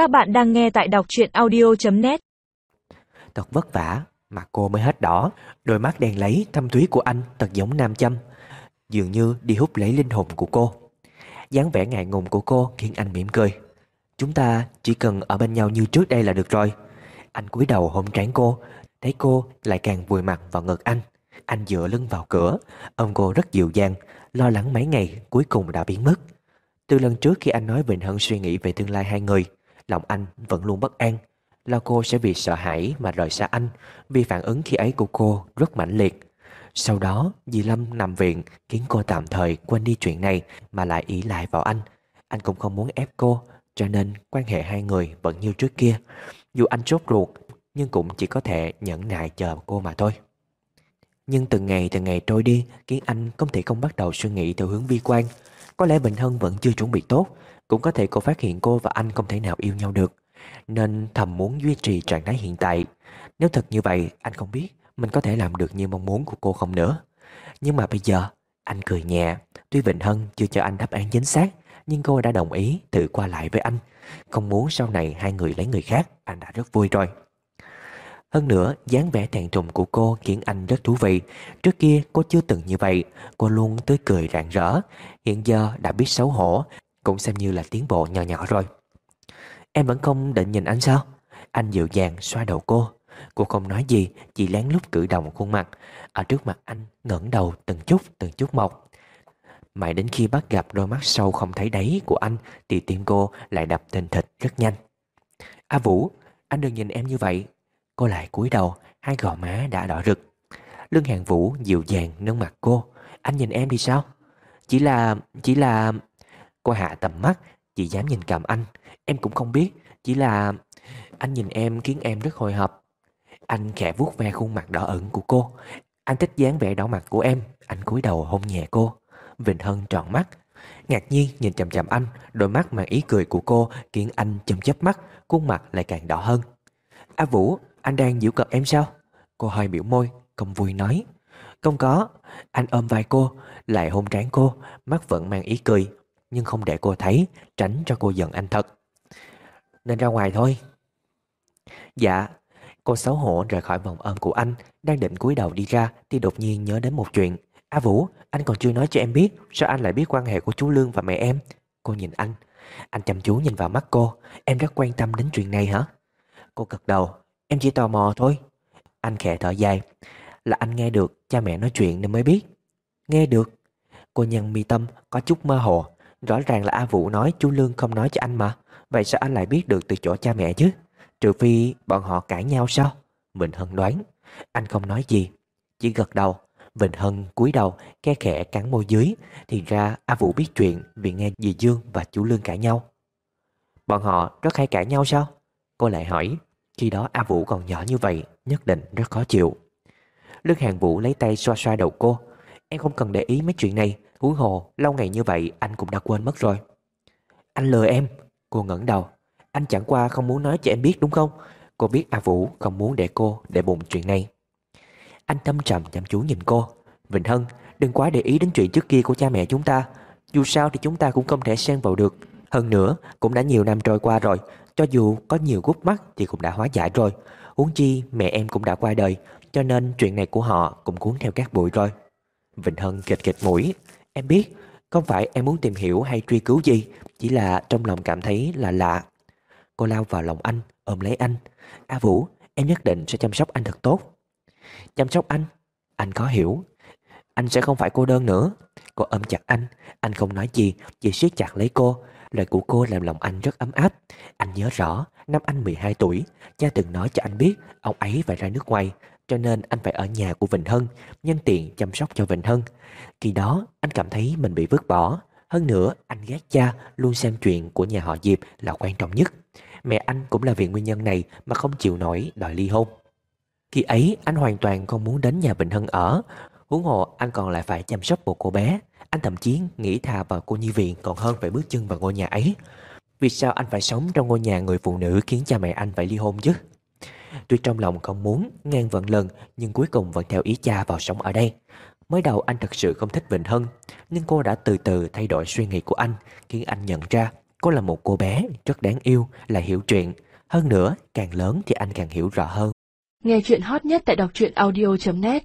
Các bạn đang nghe tại đọc truyện audio.net Thật vất vả mà cô mới hết đỏ. Đôi mắt đen lấy, thâm thúy của anh thật giống nam châm. Dường như đi hút lấy linh hồn của cô. Dáng vẻ ngại ngùng của cô khiến anh mỉm cười. Chúng ta chỉ cần ở bên nhau như trước đây là được rồi. Anh cúi đầu hôn trán cô, Thấy cô lại càng vùi mặt vào ngực anh. Anh dựa lưng vào cửa, Ôm cô rất dịu dàng, Lo lắng mấy ngày cuối cùng đã biến mất. Từ lần trước khi anh nói Vịnh Hân suy nghĩ về tương lai hai người Lòng anh vẫn luôn bất an. Lo cô sẽ vì sợ hãi mà rời xa anh, Vì phản ứng khi ấy của cô rất mãnh liệt. Sau đó, dì Lâm nằm viện, Khiến cô tạm thời quên đi chuyện này Mà lại ý lại vào anh. Anh cũng không muốn ép cô, Cho nên quan hệ hai người vẫn như trước kia. Dù anh chốt ruột, Nhưng cũng chỉ có thể nhẫn nại chờ cô mà thôi. Nhưng từng ngày từng ngày trôi đi, Khiến anh không thể không bắt đầu suy nghĩ theo hướng bi quan. Có lẽ Bình Hân vẫn chưa chuẩn bị tốt, Cũng có thể cô phát hiện cô và anh không thể nào yêu nhau được, Nên thầm muốn duy trì trạng thái hiện tại. Nếu thật như vậy, anh không biết Mình có thể làm được như mong muốn của cô không nữa. Nhưng mà bây giờ, Anh cười nhẹ. Tuy Vịnh Hân chưa cho anh đáp án chính xác, Nhưng cô đã đồng ý thử qua lại với anh. Không muốn sau này hai người lấy người khác, Anh đã rất vui rồi hơn nữa, dáng vẻ thẹn thùng của cô khiến anh rất thú vị. Trước kia cô chưa từng như vậy, cô luôn tươi cười rạng rỡ. Hiện giờ đã biết xấu hổ, cũng xem như là tiến bộ nhỏ nhỏ rồi. Em vẫn không định nhìn anh sao? Anh dịu dàng xoa đầu cô. Cô không nói gì, chỉ lén lút cử động khuôn mặt. Ở trước mặt anh ngẩng đầu từng chút từng chút một. Mãi đến khi bắt gặp đôi mắt sâu không thấy đáy của anh thì tim cô lại đập thình thịch rất nhanh. A Vũ, anh đừng nhìn em như vậy, Cô lại cúi đầu, Hai gò má đã đỏ rực. Lương Hàng Vũ dịu dàng nâng mặt cô. Anh nhìn em đi sao? Chỉ là... chỉ là... Cô hạ tầm mắt, Chỉ dám nhìn cầm anh. Em cũng không biết, Chỉ là... Anh nhìn em khiến em rất hồi hộp. Anh khẽ vuốt ve khuôn mặt đỏ ửng của cô. Anh thích dáng vẻ đỏ mặt của em. Anh cúi đầu hôn nhẹ cô. Vịnh Hân tròn mắt. Ngạc nhiên nhìn chằm chằm anh, Đôi mắt mang ý cười của cô Khiến anh chầm chớp mắt, Khuôn mặt lại càng đỏ hơn. A Vũ anh đang giễu cợt em sao? Cô hơi biểu môi, không vui nói. Không có, anh ôm vai cô, lại hôn trán cô, mắt vẫn mang ý cười, nhưng không để cô thấy, tránh cho cô giận anh thật. Nên ra ngoài thôi. Dạ, cô xấu hổ rời khỏi vòng ôm của anh, đang định cúi đầu đi ra thì đột nhiên nhớ đến một chuyện. A Vũ, anh còn chưa nói cho em biết, sao anh lại biết quan hệ của chú Lương và mẹ em? Cô nhìn anh, anh chăm chú nhìn vào mắt cô, em rất quan tâm đến chuyện này hả? Cô gật đầu, Em chỉ tò mò thôi. Anh khẽ thở dài. Là anh nghe được, cha mẹ nói chuyện nên mới biết. Nghe được. Cô nhân mi tâm, có chút mơ hồ. Rõ ràng là A Vũ nói, chú Lương không nói cho anh mà. Vậy sao anh lại biết được từ chỗ cha mẹ chứ? Trừ phi bọn họ cãi nhau sao? Vịnh Hân đoán. Anh không nói gì. Chỉ gật đầu. Vịnh Hân cúi đầu, khe khẽ cắn môi dưới. Thì ra A Vũ biết chuyện Vì nghe dì Dương và chú Lương cãi nhau. Bọn họ rất hay cãi nhau sao? Cô lại hỏi khi đó A Vũ còn nhỏ như vậy, Nhất định rất khó chịu. Lương Hàng Vũ lấy tay xoa xoa đầu cô. Em không cần để ý mấy chuyện này. Huống hồ, lâu ngày như vậy, anh cũng đã quên mất rồi. Anh lừa em. Cô ngẩng đầu. Anh chẳng qua không muốn nói cho em biết, đúng không? Cô biết A Vũ không muốn để cô để bụng chuyện này. Anh thâm trầm chăm chú nhìn cô. Vịnh Hân, Đừng quá để ý đến chuyện trước kia của cha mẹ chúng ta. Dù sao thì chúng ta cũng không thể xen vào được. Hơn nữa, cũng đã nhiều năm trôi qua rồi cho dù có nhiều gút mắt thì cũng đã hóa giải rồi. Huống chi mẹ em cũng đã qua đời, Cho nên chuyện này của họ cũng cuốn theo các bụi rồi. Vịnh Hân kịch kịch mũi. Em biết, Không phải em muốn tìm hiểu hay truy cứu gì, Chỉ là trong lòng cảm thấy là lạ. Cô lao vào lòng anh, Ôm lấy anh. A Vũ, em nhất định sẽ chăm sóc anh thật tốt. Chăm sóc anh? Anh có hiểu. Anh sẽ không phải cô đơn nữa. Cô ôm chặt anh. Anh không nói gì, Chỉ siết chặt lấy cô. Lời của cô làm lòng anh rất ấm áp. Anh nhớ rõ, Năm anh 12 tuổi, Cha từng nói cho anh biết Ông ấy phải ra nước ngoài, Cho nên anh phải ở nhà của Vịnh Hân, Nhân tiện chăm sóc cho Vịnh Hân. Khi đó, anh cảm thấy mình bị vứt bỏ. Hơn nữa, anh ghét cha, Luôn xem chuyện của nhà họ Diệp là quan trọng nhất. Mẹ anh cũng là vì nguyên nhân này Mà không chịu nổi đòi ly hôn. Khi ấy, anh hoàn toàn không muốn đến nhà Vịnh Hân ở. Huống hồ, anh còn lại phải chăm sóc một cô bé anh thậm chí nghĩ thà vào cô nhi viện còn hơn phải bước chân vào ngôi nhà ấy. Vì sao anh phải sống trong ngôi nhà người phụ nữ khiến cha mẹ anh phải ly hôn chứ? Tuy trong lòng không muốn, ngang vận lần, nhưng cuối cùng vẫn theo ý cha vào sống ở đây. Mới đầu anh thật sự không thích Vịnh Hân, nhưng cô đã từ từ thay đổi suy nghĩ của anh, khiến anh nhận ra Cô là một cô bé rất đáng yêu, là hiểu chuyện. Hơn nữa, càng lớn thì anh càng hiểu rõ hơn. Nghe chuyện hot nhất tại đọc truyện audio.net